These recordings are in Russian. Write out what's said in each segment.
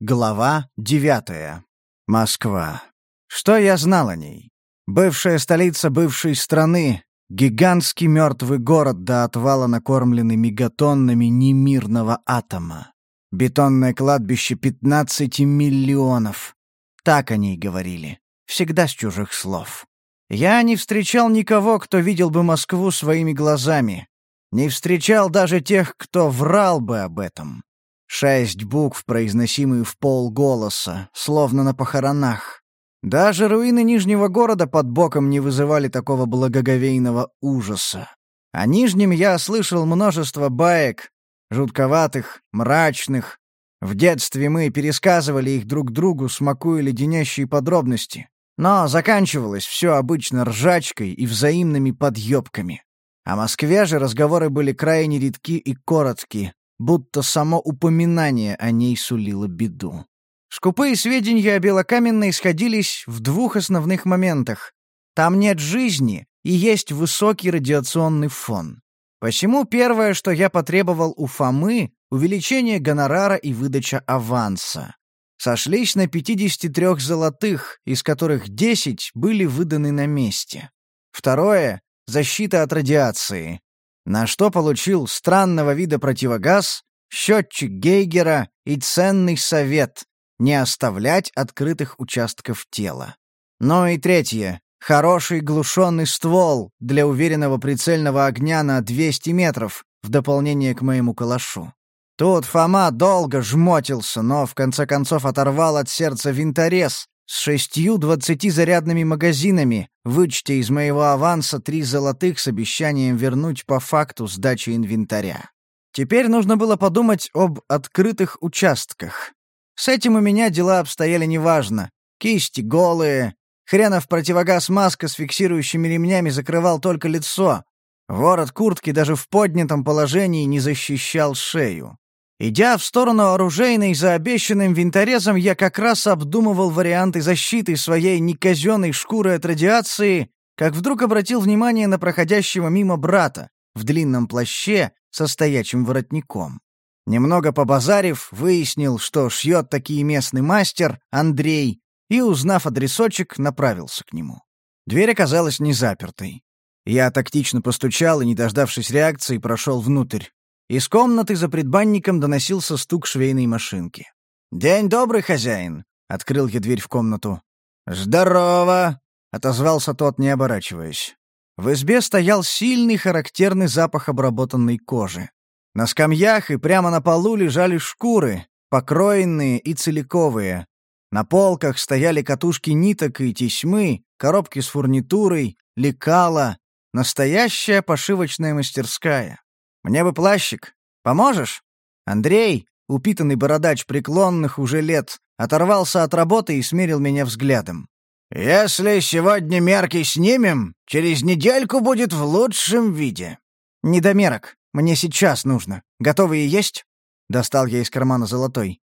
Глава девятая. Москва. Что я знал о ней? Бывшая столица бывшей страны, гигантский мертвый город до отвала накормленный мегатоннами немирного атома. Бетонное кладбище 15 миллионов. Так о ней говорили. Всегда с чужих слов. Я не встречал никого, кто видел бы Москву своими глазами. Не встречал даже тех, кто врал бы об этом. Шесть букв, произносимые в полголоса, словно на похоронах. Даже руины Нижнего города под боком не вызывали такого благоговейного ужаса. О Нижнем я слышал множество баек, жутковатых, мрачных. В детстве мы пересказывали их друг другу, смакуя леденящие подробности. Но заканчивалось все обычно ржачкой и взаимными подъебками. О Москве же разговоры были крайне редки и короткие, будто само упоминание о ней сулило беду. Скупые сведения о Белокаменной сходились в двух основных моментах. Там нет жизни и есть высокий радиационный фон. Посему первое, что я потребовал у Фомы — увеличение гонорара и выдача аванса. Сошлись на 53 золотых, из которых 10 были выданы на месте. Второе — защита от радиации на что получил странного вида противогаз, счетчик Гейгера и ценный совет не оставлять открытых участков тела. Ну и третье. Хороший глушенный ствол для уверенного прицельного огня на 200 метров в дополнение к моему калашу. Тут Фома долго жмотился, но в конце концов оторвал от сердца винторез, с шестью двадцатизарядными магазинами, вычтя из моего аванса три золотых с обещанием вернуть по факту сдачи инвентаря. Теперь нужно было подумать об открытых участках. С этим у меня дела обстояли неважно. Кисти голые, хренов противогаз маска с фиксирующими ремнями закрывал только лицо. Ворот куртки даже в поднятом положении не защищал шею. Идя в сторону оружейной за обещанным винторезом, я как раз обдумывал варианты защиты своей неказенной шкуры от радиации, как вдруг обратил внимание на проходящего мимо брата в длинном плаще со стоячим воротником. Немного побазарив, выяснил, что шьет такие местный мастер, Андрей, и, узнав адресочек, направился к нему. Дверь оказалась не запертой. Я тактично постучал и, не дождавшись реакции, прошел внутрь. Из комнаты за предбанником доносился стук швейной машинки. «День добрый, хозяин!» — открыл я дверь в комнату. «Здорово!» — отозвался тот, не оборачиваясь. В избе стоял сильный характерный запах обработанной кожи. На скамьях и прямо на полу лежали шкуры, покроенные и целиковые. На полках стояли катушки ниток и тесьмы, коробки с фурнитурой, лекала. Настоящая пошивочная мастерская. Мне бы плащик. Поможешь?» Андрей, упитанный бородач преклонных уже лет, оторвался от работы и смерил меня взглядом. «Если сегодня мерки снимем, через недельку будет в лучшем виде». «Недомерок. Мне сейчас нужно. Готовые есть?» Достал я из кармана золотой.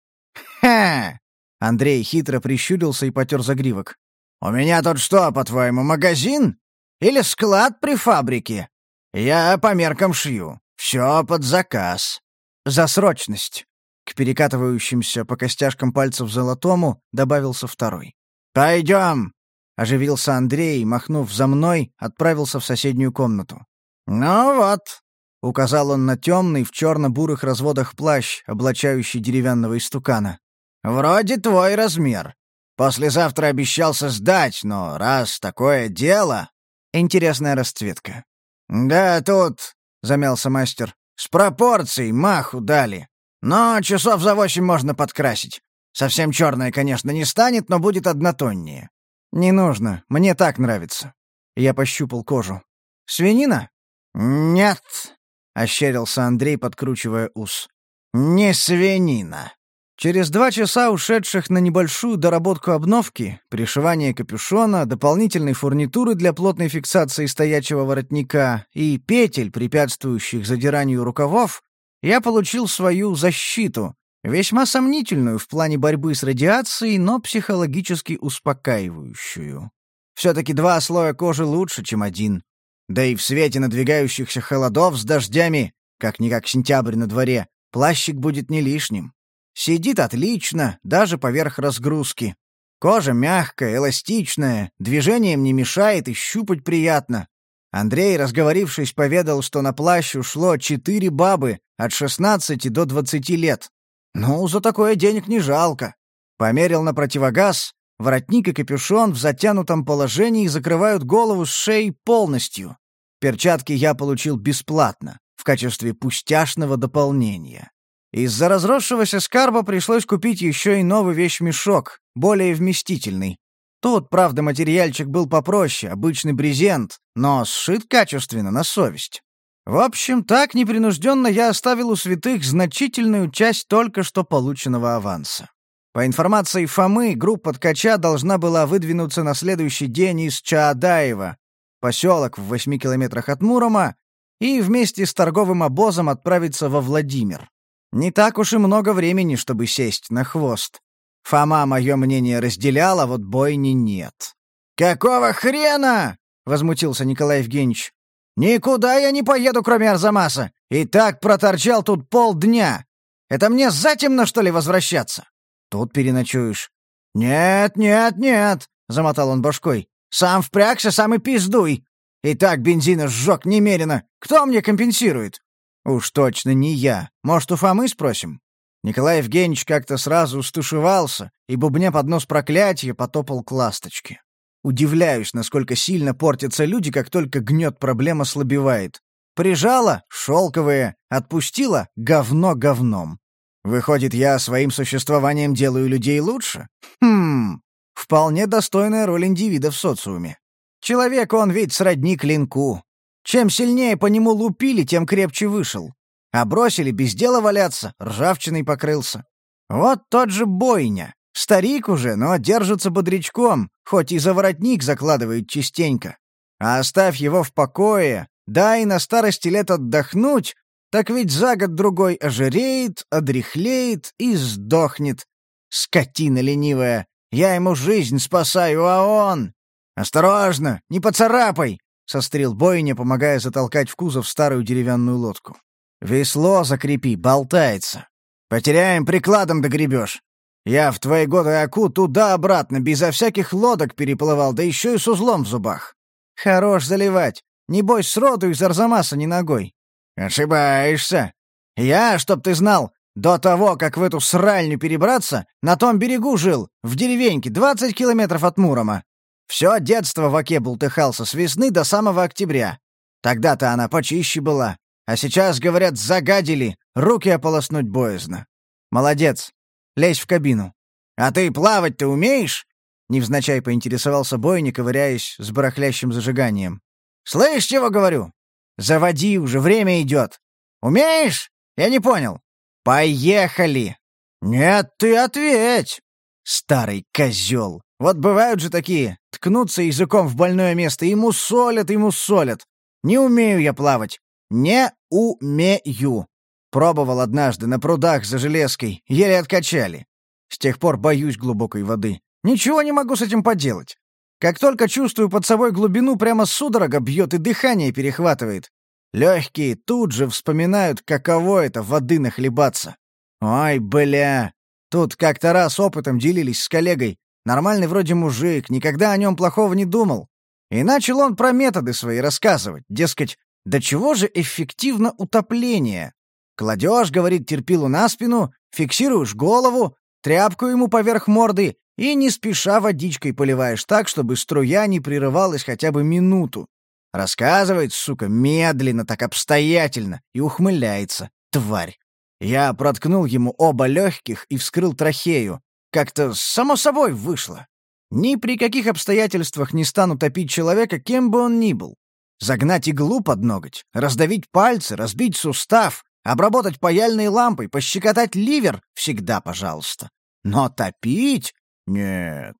«Ха!» Андрей хитро прищурился и потер загривок. «У меня тут что, по-твоему, магазин? Или склад при фабрике? Я по меркам шью. Все под заказ. За срочность. К перекатывающимся по костяшкам пальцев золотому добавился второй. «Пойдем!» — оживился Андрей, махнув за мной, отправился в соседнюю комнату. «Ну вот!» — указал он на темный в черно-бурых разводах плащ, облачающий деревянного истукана. «Вроде твой размер. Послезавтра обещался сдать, но раз такое дело...» Интересная расцветка. «Да, тут — замялся мастер. «С пропорцией маху дали. Но часов за восемь можно подкрасить. Совсем черное, конечно, не станет, но будет однотоннее». «Не нужно. Мне так нравится». Я пощупал кожу. «Свинина?» «Нет», — ощерился Андрей, подкручивая ус. «Не свинина». Через два часа, ушедших на небольшую доработку обновки, пришивание капюшона, дополнительной фурнитуры для плотной фиксации стоячего воротника и петель, препятствующих задиранию рукавов, я получил свою защиту, весьма сомнительную в плане борьбы с радиацией, но психологически успокаивающую. Все-таки два слоя кожи лучше, чем один. Да и в свете надвигающихся холодов с дождями, как-никак сентябрь на дворе, плащик будет не лишним. Сидит отлично, даже поверх разгрузки. Кожа мягкая, эластичная, движением не мешает и щупать приятно. Андрей, разговорившись, поведал, что на плащ ушло четыре бабы от 16 до 20 лет. Ну, за такое денег не жалко. Померил на противогаз, воротник и капюшон в затянутом положении закрывают голову с шеей полностью. Перчатки я получил бесплатно, в качестве пустяшного дополнения. Из-за разросшегося скарба пришлось купить еще и новый вещмешок, более вместительный. Тут, правда, материальчик был попроще, обычный брезент, но сшит качественно, на совесть. В общем, так непринужденно я оставил у святых значительную часть только что полученного аванса. По информации Фомы, группа ткача должна была выдвинуться на следующий день из Чаадаева, поселок в восьми километрах от Мурома, и вместе с торговым обозом отправиться во Владимир. Не так уж и много времени, чтобы сесть на хвост. Фома мое мнение разделял, а вот бойни нет. «Какого хрена?» — возмутился Николай Евгеньевич. «Никуда я не поеду, кроме Арзамаса. И так проторчал тут полдня. Это мне затемно, что ли, возвращаться?» «Тут переночуешь». «Нет, нет, нет», — замотал он башкой. «Сам впрягся, сам и пиздуй. И так бензина сжег немерено. Кто мне компенсирует?» «Уж точно не я. Может, у Фомы спросим?» Николай Евгеньевич как-то сразу стушевался и, бубня под нос проклятия, потопал к ласточке. Удивляюсь, насколько сильно портятся люди, как только гнет проблема слабевает. Прижала — шелковые, отпустила — говно говном. Выходит, я своим существованием делаю людей лучше? Хм, вполне достойная роль индивида в социуме. Человек он ведь сродни клинку. Чем сильнее по нему лупили, тем крепче вышел. А бросили без дела валяться, ржавчиной покрылся. Вот тот же бойня. Старик уже, но держится бодрячком, хоть и за воротник закладывает частенько. А оставь его в покое, дай на старости лет отдохнуть, так ведь за год-другой ожиреет, одряхлеет и сдохнет. Скотина ленивая, я ему жизнь спасаю, а он... «Осторожно, не поцарапай!» — сострил бойня, помогая затолкать в кузов старую деревянную лодку. «Весло закрепи, болтается. Потеряем, прикладом догребешь. Я в твои годы Аку туда-обратно, безо всяких лодок переплывал, да еще и с узлом в зубах. Хорош заливать. Небось, сроду из Арзамаса не ногой. Ошибаешься. Я, чтоб ты знал, до того, как в эту сральню перебраться, на том берегу жил, в деревеньке, двадцать километров от Мурома. Все детство в оке бултыхался с весны до самого октября. Тогда-то она почище была. А сейчас, говорят, загадили, руки ополоснуть боязно. Молодец. Лезь в кабину. А ты плавать-то умеешь? Невзначай поинтересовался Бойни, ковыряясь с барахлящим зажиганием. «Слышь, чего говорю? Заводи уже, время идет. Умеешь? Я не понял. Поехали!» «Нет, ты ответь!» Старый козел. Вот бывают же такие, ткнутся языком в больное место, ему солят, ему солят. Не умею я плавать. Не умею. Пробовал однажды на прудах за железкой, еле откачали. С тех пор боюсь глубокой воды. Ничего не могу с этим поделать. Как только чувствую под собой глубину, прямо судорога бьет и дыхание перехватывает. Легкие тут же вспоминают, каково это воды нахлебаться. Ой, бля. Тут как-то раз опытом делились с коллегой. Нормальный вроде мужик, никогда о нем плохого не думал. И начал он про методы свои рассказывать. Дескать, до чего же эффективно утопление? Кладешь, говорит, терпилу на спину, фиксируешь голову, тряпку ему поверх морды и не спеша водичкой поливаешь так, чтобы струя не прерывалась хотя бы минуту. Рассказывает, сука, медленно, так обстоятельно, и ухмыляется, тварь. Я проткнул ему оба легких и вскрыл трахею. Как-то само собой вышло. Ни при каких обстоятельствах не стану топить человека, кем бы он ни был. Загнать иглу под ноготь, раздавить пальцы, разбить сустав, обработать паяльной лампой, пощекотать ливер — всегда пожалуйста. Но топить — нет.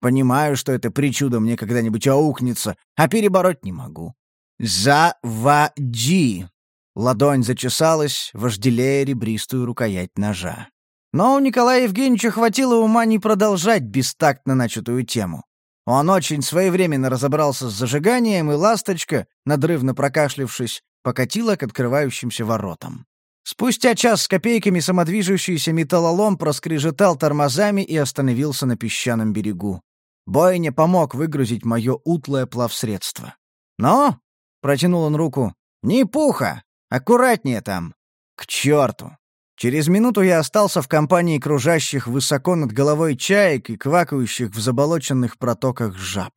Понимаю, что это причуда мне когда-нибудь аукнется, а перебороть не могу. «Заводи!» Ладонь зачесалась, вожделея ребристую рукоять ножа. Но у Николая Евгеньевича хватило ума не продолжать бестактно начатую тему. Он очень своевременно разобрался с зажиганием, и ласточка, надрывно прокашлившись, покатила к открывающимся воротам. Спустя час с копейками самодвижущийся металлолом проскрежетал тормозами и остановился на песчаном берегу. Бойня помог выгрузить мое утлое плавсредство. «Ну?» — протянул он руку. «Не пуха! Аккуратнее там!» «К черту!» Через минуту я остался в компании кружащих высоко над головой чаек и квакающих в заболоченных протоках жаб.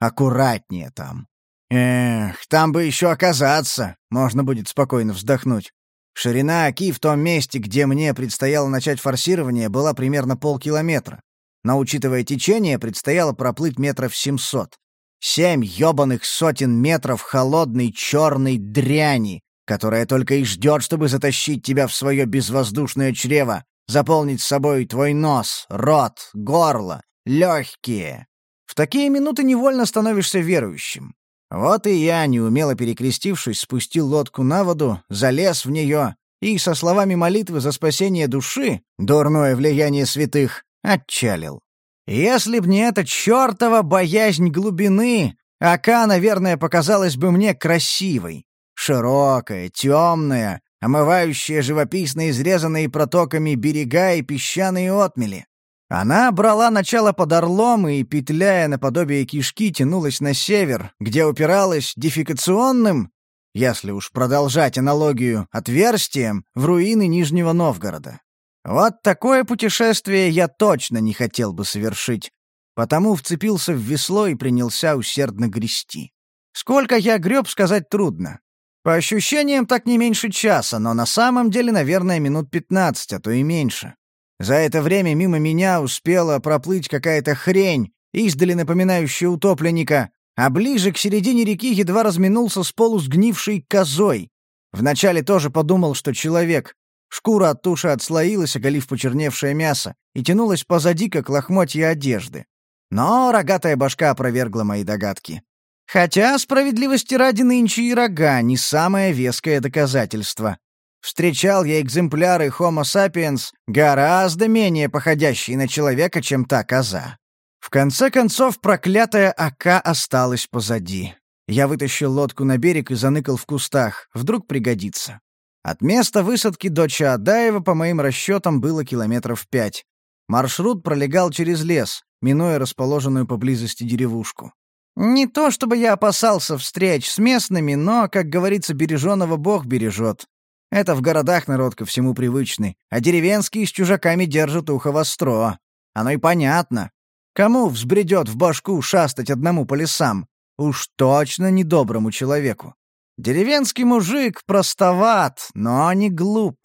Аккуратнее там. Эх, там бы еще оказаться, можно будет спокойно вздохнуть. Ширина оки в том месте, где мне предстояло начать форсирование, была примерно полкилометра. Но, учитывая течение, предстояло проплыть метров семьсот. Семь ёбаных сотен метров холодной черной дряни, которая только и ждет, чтобы затащить тебя в свое безвоздушное чрево, заполнить собой твой нос, рот, горло, легкие. В такие минуты невольно становишься верующим. Вот и я, неумело перекрестившись, спустил лодку на воду, залез в нее и со словами молитвы за спасение души, дурное влияние святых, отчалил. Если б не эта чертова боязнь глубины, Ака, наверное, показалась бы мне красивой. Широкая, темная, омывающая живописно изрезанные протоками берега и песчаные отмели. Она брала начало под Орлом и, петляя наподобие кишки, тянулась на север, где упиралась дефекационным, если уж продолжать аналогию, отверстием в руины Нижнего Новгорода. Вот такое путешествие я точно не хотел бы совершить, потому вцепился в весло и принялся усердно грести. Сколько я греб, сказать трудно. По ощущениям, так не меньше часа, но на самом деле, наверное, минут пятнадцать, а то и меньше. За это время мимо меня успела проплыть какая-то хрень, издали напоминающая утопленника, а ближе к середине реки едва разминулся с полусгнившей козой. Вначале тоже подумал, что человек. Шкура от туши отслоилась, оголив почерневшее мясо, и тянулась позади, как лохмотья одежды. Но рогатая башка опровергла мои догадки. Хотя, справедливости ради нынче и рога — не самое веское доказательство. Встречал я экземпляры Homo sapiens гораздо менее походящие на человека, чем та коза. В конце концов, проклятая Ака осталась позади. Я вытащил лодку на берег и заныкал в кустах. Вдруг пригодится. От места высадки до Чаадаева, по моим расчетам, было километров пять. Маршрут пролегал через лес, минуя расположенную поблизости деревушку. Не то чтобы я опасался встреч с местными, но, как говорится, береженого Бог бережет. Это в городах народ ко всему привычный, а деревенские с чужаками держат ухо востро. Оно и понятно. Кому взбредет в башку шастать одному по лесам? Уж точно недоброму человеку. Деревенский мужик простоват, но не глуп.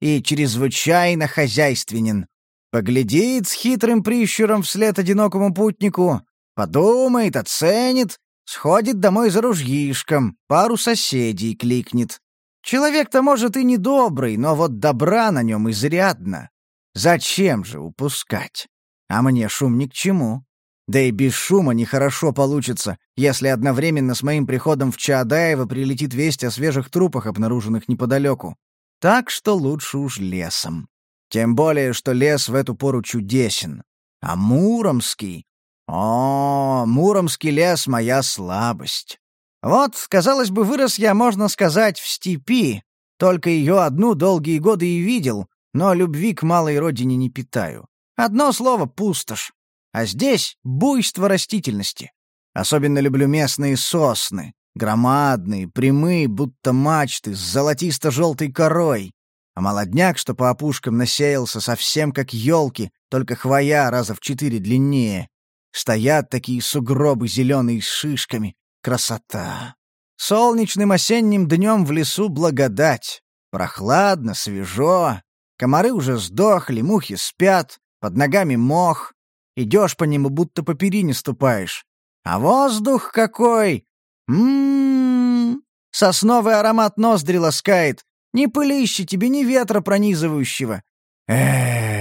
И чрезвычайно хозяйственен. Поглядит с хитрым прищуром вслед одинокому путнику, Подумает, оценит, сходит домой за ружьишком, пару соседей кликнет. Человек-то, может, и недобрый, но вот добра на нем изрядно. Зачем же упускать? А мне шум ни к чему. Да и без шума нехорошо получится, если одновременно с моим приходом в Чаадаево прилетит весть о свежих трупах, обнаруженных неподалеку. Так что лучше уж лесом. Тем более, что лес в эту пору чудесен. А Муромский о, Муромский лес — моя слабость. Вот, казалось бы, вырос я, можно сказать, в степи, только ее одну долгие годы и видел, но любви к малой родине не питаю. Одно слово — пустошь. А здесь — буйство растительности. Особенно люблю местные сосны. Громадные, прямые, будто мачты, с золотисто-желтой корой. А молодняк, что по опушкам насеялся, совсем как елки, только хвоя раза в четыре длиннее. Стоят такие сугробы зеленые с шишками. Красота! Солнечным осенним днем в лесу благодать. Прохладно, свежо. Комары уже сдохли, мухи спят, под ногами мох. Идешь по нему, будто по перине ступаешь. А воздух какой! Ммм, сосновый аромат ноздри ласкает. Ни пылища тебе, ни ветра пронизывающего. Эх,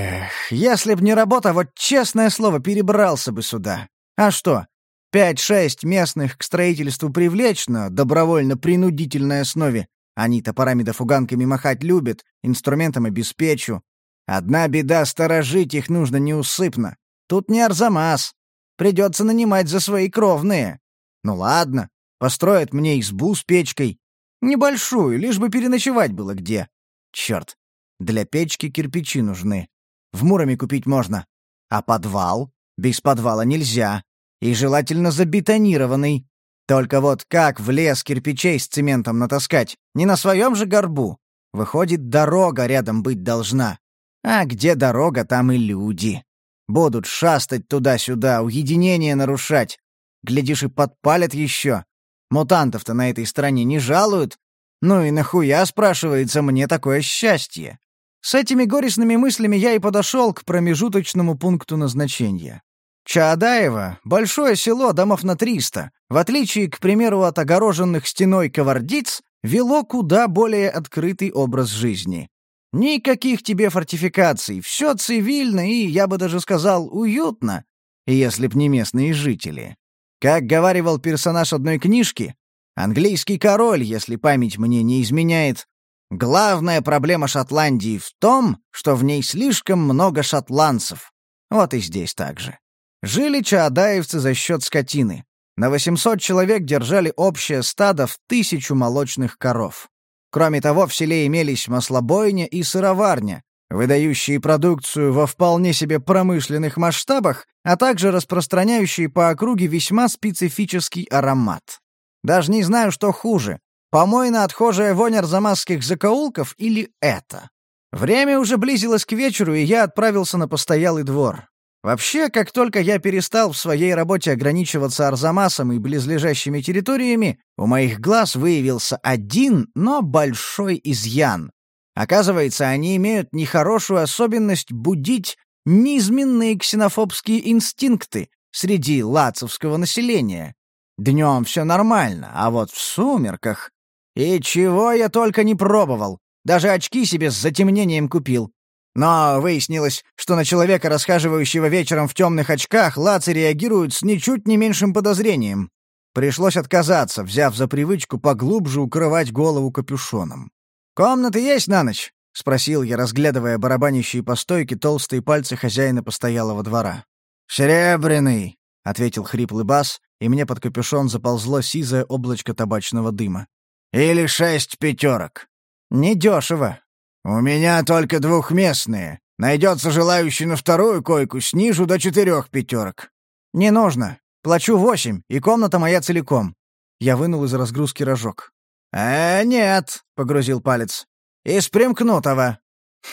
если б не работа, вот честное слово, перебрался бы сюда. А что? Пять-шесть местных к строительству привлечь на добровольно-принудительной основе. Они топорами да фуганками махать любят, инструментом обеспечу. Одна беда — сторожить их нужно неусыпно. Тут не Арзамас. Придется нанимать за свои кровные. Ну ладно, построят мне избу с печкой. Небольшую, лишь бы переночевать было где. Черт, для печки кирпичи нужны. В Муроме купить можно. А подвал? Без подвала нельзя. И желательно забетонированный. Только вот как в лес кирпичей с цементом натаскать? Не на своем же горбу. Выходит, дорога рядом быть должна. А где дорога, там и люди. Будут шастать туда-сюда, уединение нарушать. Глядишь, и подпалят еще. Мутантов-то на этой стороне не жалуют. Ну и нахуя, спрашивается, мне такое счастье? С этими горестными мыслями я и подошел к промежуточному пункту назначения. Чаадаево — большое село, домов на триста. В отличие, к примеру, от огороженных стеной ковардиц, вело куда более открытый образ жизни. Никаких тебе фортификаций, все цивильно и, я бы даже сказал, уютно, если б не местные жители. Как говаривал персонаж одной книжки, английский король, если память мне не изменяет, главная проблема Шотландии в том, что в ней слишком много шотландцев. Вот и здесь так же. Жили чаадаевцы за счет скотины. На 800 человек держали общее стадо в тысячу молочных коров. Кроме того, в селе имелись маслобойня и сыроварня, выдающие продукцию во вполне себе промышленных масштабах, а также распространяющие по округе весьма специфический аромат. Даже не знаю, что хуже — помойно-отхожая вонь арзамасских закоулков или это. Время уже близилось к вечеру, и я отправился на постоялый двор. Вообще, как только я перестал в своей работе ограничиваться Арзамасом и близлежащими территориями, у моих глаз выявился один, но большой изъян. Оказывается, они имеют нехорошую особенность будить низменные ксенофобские инстинкты среди лацевского населения. Днем все нормально, а вот в сумерках... И чего я только не пробовал. Даже очки себе с затемнением купил. Но выяснилось, что на человека, расхаживающего вечером в темных очках, лацы реагируют с ничуть не меньшим подозрением. Пришлось отказаться, взяв за привычку поглубже укрывать голову капюшоном. «Комнаты есть на ночь?» — спросил я, разглядывая барабанящие по стойке толстые пальцы хозяина постоялого двора. «Серебряный!» — ответил хриплый бас, и мне под капюшон заползло сизое облачко табачного дыма. «Или шесть пятерок». «Недешево», «У меня только двухместные. Найдется желающий на вторую койку, снижу до четырех пятерок». «Не нужно. Плачу восемь, и комната моя целиком». Я вынул из разгрузки рожок. «Э, нет», — погрузил палец. «Из примкнутого».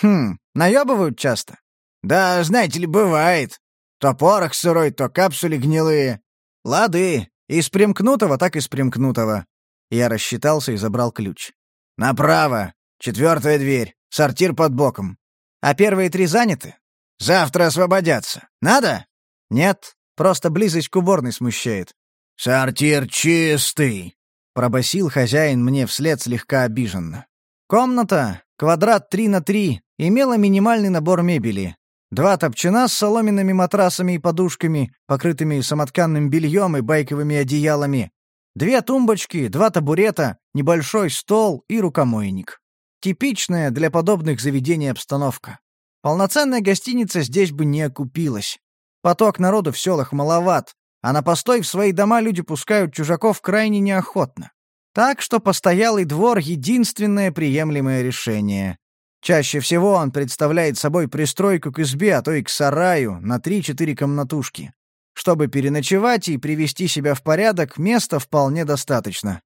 «Хм, наебывают часто?» «Да, знаете ли, бывает. То порох сырой, то капсули гнилые». «Лады. Из примкнутого, так из примкнутого». Я рассчитался и забрал ключ. «Направо. Четвертая дверь. Сортир под боком. А первые три заняты? Завтра освободятся. Надо? Нет, просто близость к уборной смущает. Сортир чистый, пробасил хозяин мне вслед слегка обиженно. Комната, квадрат 3 на 3, имела минимальный набор мебели. Два топчана с соломенными матрасами и подушками, покрытыми самотканным бельем и байковыми одеялами. Две тумбочки, два табурета, небольшой стол и рукомойник. Типичная для подобных заведений обстановка. Полноценная гостиница здесь бы не окупилась. Поток народу в селах маловат, а на постой в свои дома люди пускают чужаков крайне неохотно. Так что постоялый двор — единственное приемлемое решение. Чаще всего он представляет собой пристройку к избе, а то и к сараю на 3-4 комнатушки. Чтобы переночевать и привести себя в порядок, места вполне достаточно.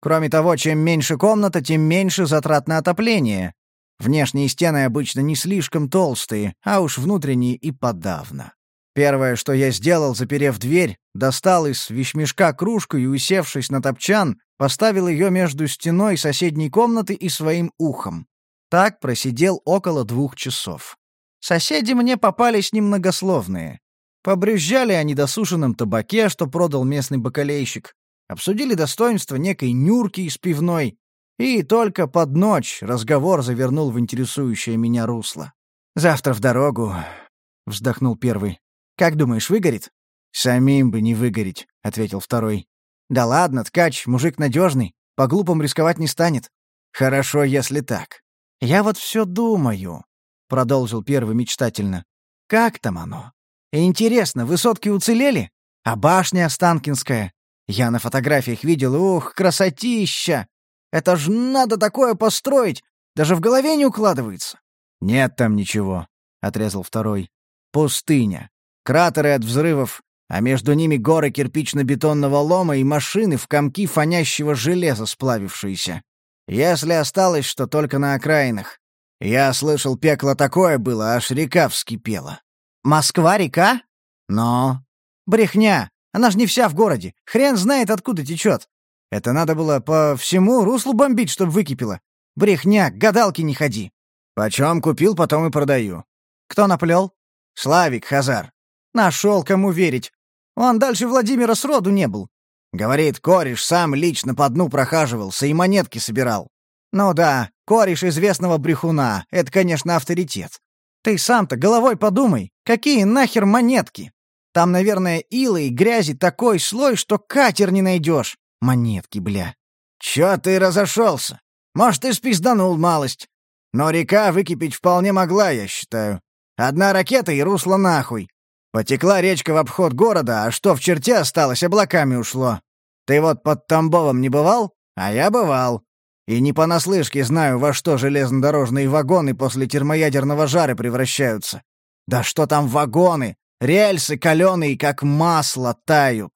Кроме того, чем меньше комната, тем меньше затрат на отопление. Внешние стены обычно не слишком толстые, а уж внутренние и подавно. Первое, что я сделал, заперев дверь, достал из вещмешка кружку и, усевшись на топчан, поставил ее между стеной соседней комнаты и своим ухом. Так просидел около двух часов. Соседи мне попались немногословные. Побрюзжали о недосушенном табаке, что продал местный бакалейщик, обсудили достоинства некой Нюрки из пивной, и только под ночь разговор завернул в интересующее меня русло. «Завтра в дорогу», — вздохнул первый. «Как думаешь, выгорит?» «Самим бы не выгореть», — ответил второй. «Да ладно, ткач, мужик надежный, по-глупому рисковать не станет». «Хорошо, если так». «Я вот все думаю», — продолжил первый мечтательно. «Как там оно? Интересно, высотки уцелели? А башня Останкинская? Я на фотографиях видел, ух, красотища! Это ж надо такое построить! Даже в голове не укладывается». «Нет там ничего», — отрезал второй. «Пустыня. Кратеры от взрывов, а между ними горы кирпично-бетонного лома и машины в комки фонящего железа сплавившиеся. Если осталось, что только на окраинах. Я слышал, пекло такое было, аж река вскипела. Москва-река? Но... Брехня. Она ж не вся в городе. Хрен знает, откуда течет. Это надо было по всему руслу бомбить, чтобы выкипело. Брехня, гадалки не ходи. Почем купил, потом и продаю. Кто наплел? Славик Хазар. Нашел, кому верить. Он дальше Владимира сроду не был. Говорит, кореш сам лично по дну прохаживался и монетки собирал. Ну да, кореш известного брехуна, это, конечно, авторитет. Ты сам-то головой подумай, какие нахер монетки? Там, наверное, ила и грязи такой слой, что катер не найдешь. Монетки, бля. Чё ты разошелся? Может, ты спизданул малость. Но река выкипеть вполне могла, я считаю. Одна ракета и русло нахуй. Потекла речка в обход города, а что в черте осталось, облаками ушло. Ты вот под Тамбовом не бывал? А я бывал. И не понаслышке знаю, во что железнодорожные вагоны после термоядерного жара превращаются. Да что там вагоны? Рельсы каленые, как масло, тают.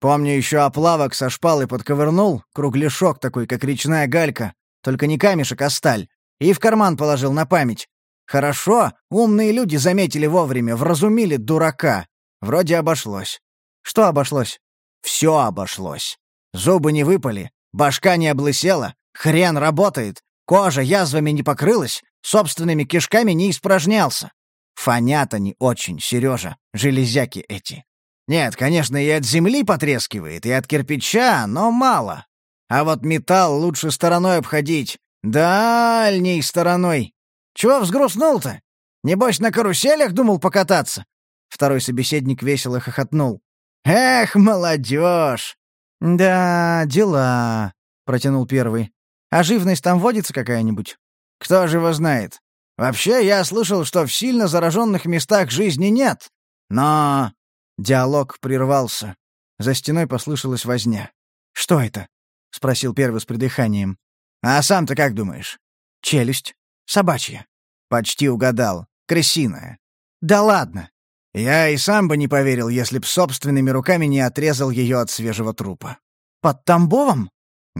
Помню, еще оплавок со шпалы подковырнул, кругляшок такой, как речная галька, только не камешек, а сталь, и в карман положил на память. Хорошо, умные люди заметили вовремя, вразумили дурака. Вроде обошлось. Что обошлось? Все обошлось. Зубы не выпали, башка не облысела, хрен работает, кожа язвами не покрылась, собственными кишками не испражнялся. Фонят они очень, Сережа, железяки эти. Нет, конечно, и от земли потрескивает, и от кирпича, но мало. А вот металл лучше стороной обходить. Дальней стороной. Чего взгрустнул-то? Небось, на каруселях думал покататься?» Второй собеседник весело хохотнул. «Эх, молодежь!» «Да, дела», — протянул первый. «А живность там водится какая-нибудь?» «Кто же его знает? Вообще, я слышал, что в сильно зараженных местах жизни нет. Но...» Диалог прервался. За стеной послышалась возня. «Что это?» — спросил первый с придыханием. «А сам-то как думаешь?» «Челюсть. Собачья». «Почти угадал. Крысиная». «Да ладно!» Я и сам бы не поверил, если б собственными руками не отрезал ее от свежего трупа. «Под Тамбовом?»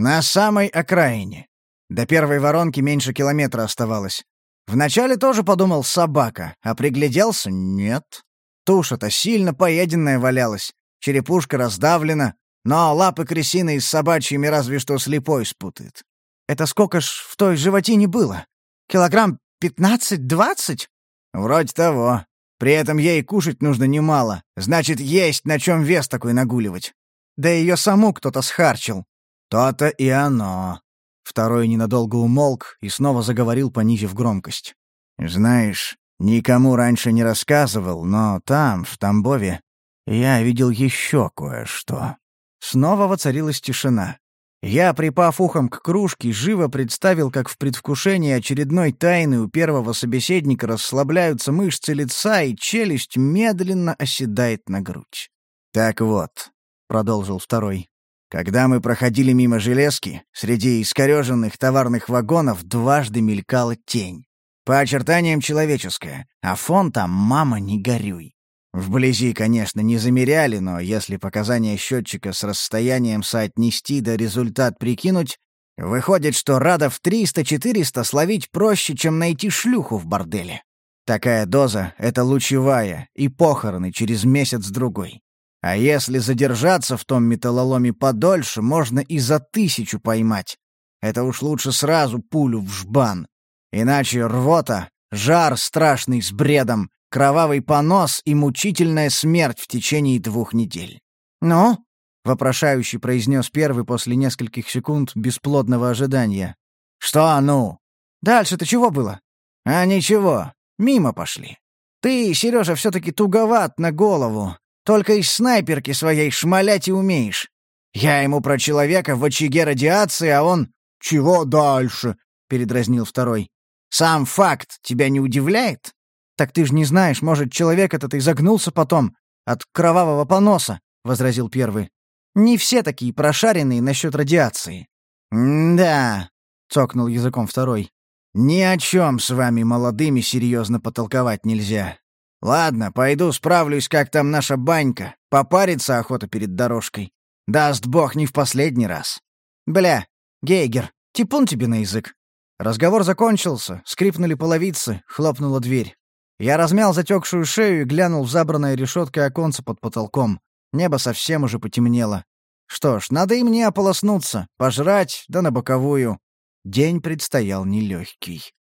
«На самой окраине. До первой воронки меньше километра оставалось. Вначале тоже подумал «собака», а пригляделся — нет. Туша-то сильно поеденная валялась, черепушка раздавлена, но лапы крысиной с собачьими разве что слепой спутает. Это сколько ж в той животине было? Килограмм пятнадцать-двадцать? Вроде того. При этом ей кушать нужно немало. Значит, есть на чем вес такой нагуливать. Да ее саму кто-то схарчил. То-то и оно. Второй ненадолго умолк и снова заговорил, понизив громкость. «Знаешь, никому раньше не рассказывал, но там, в Тамбове, я видел еще кое-что». Снова воцарилась тишина. Я, припав ухом к кружке, живо представил, как в предвкушении очередной тайны у первого собеседника расслабляются мышцы лица, и челюсть медленно оседает на грудь. «Так вот», — продолжил второй, — «когда мы проходили мимо железки, среди искореженных товарных вагонов дважды мелькала тень. По очертаниям человеческая, а фон там «мама, не горюй». Вблизи, конечно, не замеряли, но если показания счетчика с расстоянием соотнести да результат прикинуть, выходит, что радов 300-400 словить проще, чем найти шлюху в борделе. Такая доза — это лучевая, и похороны через месяц-другой. А если задержаться в том металлоломе подольше, можно и за тысячу поймать. Это уж лучше сразу пулю в жбан. Иначе рвота, жар страшный с бредом, кровавый понос и мучительная смерть в течение двух недель. «Ну?» — вопрошающий произнес первый после нескольких секунд бесплодного ожидания. «Что «ну?» «Дальше-то чего было?» «А ничего, мимо пошли. Ты, Сережа, все-таки туговат на голову. Только из снайперки своей шмалять и умеешь. Я ему про человека в очаге радиации, а он... «Чего дальше?» — передразнил второй. «Сам факт тебя не удивляет?» «Так ты ж не знаешь, может, человек этот изогнулся потом от кровавого поноса», — возразил первый. «Не все такие прошаренные насчет радиации». «Да», — цокнул языком второй. Ни о чем с вами, молодыми, серьезно потолковать нельзя. Ладно, пойду справлюсь, как там наша банька. Попариться охота перед дорожкой. Даст бог не в последний раз. Бля, Гейгер, типун тебе на язык. Разговор закончился, скрипнули половицы, хлопнула дверь. Я размял затекшую шею и глянул в забранное решеткой оконце под потолком. Небо совсем уже потемнело. Что ж, надо и мне ополоснуться, пожрать, да на боковую. День предстоял нелегкий.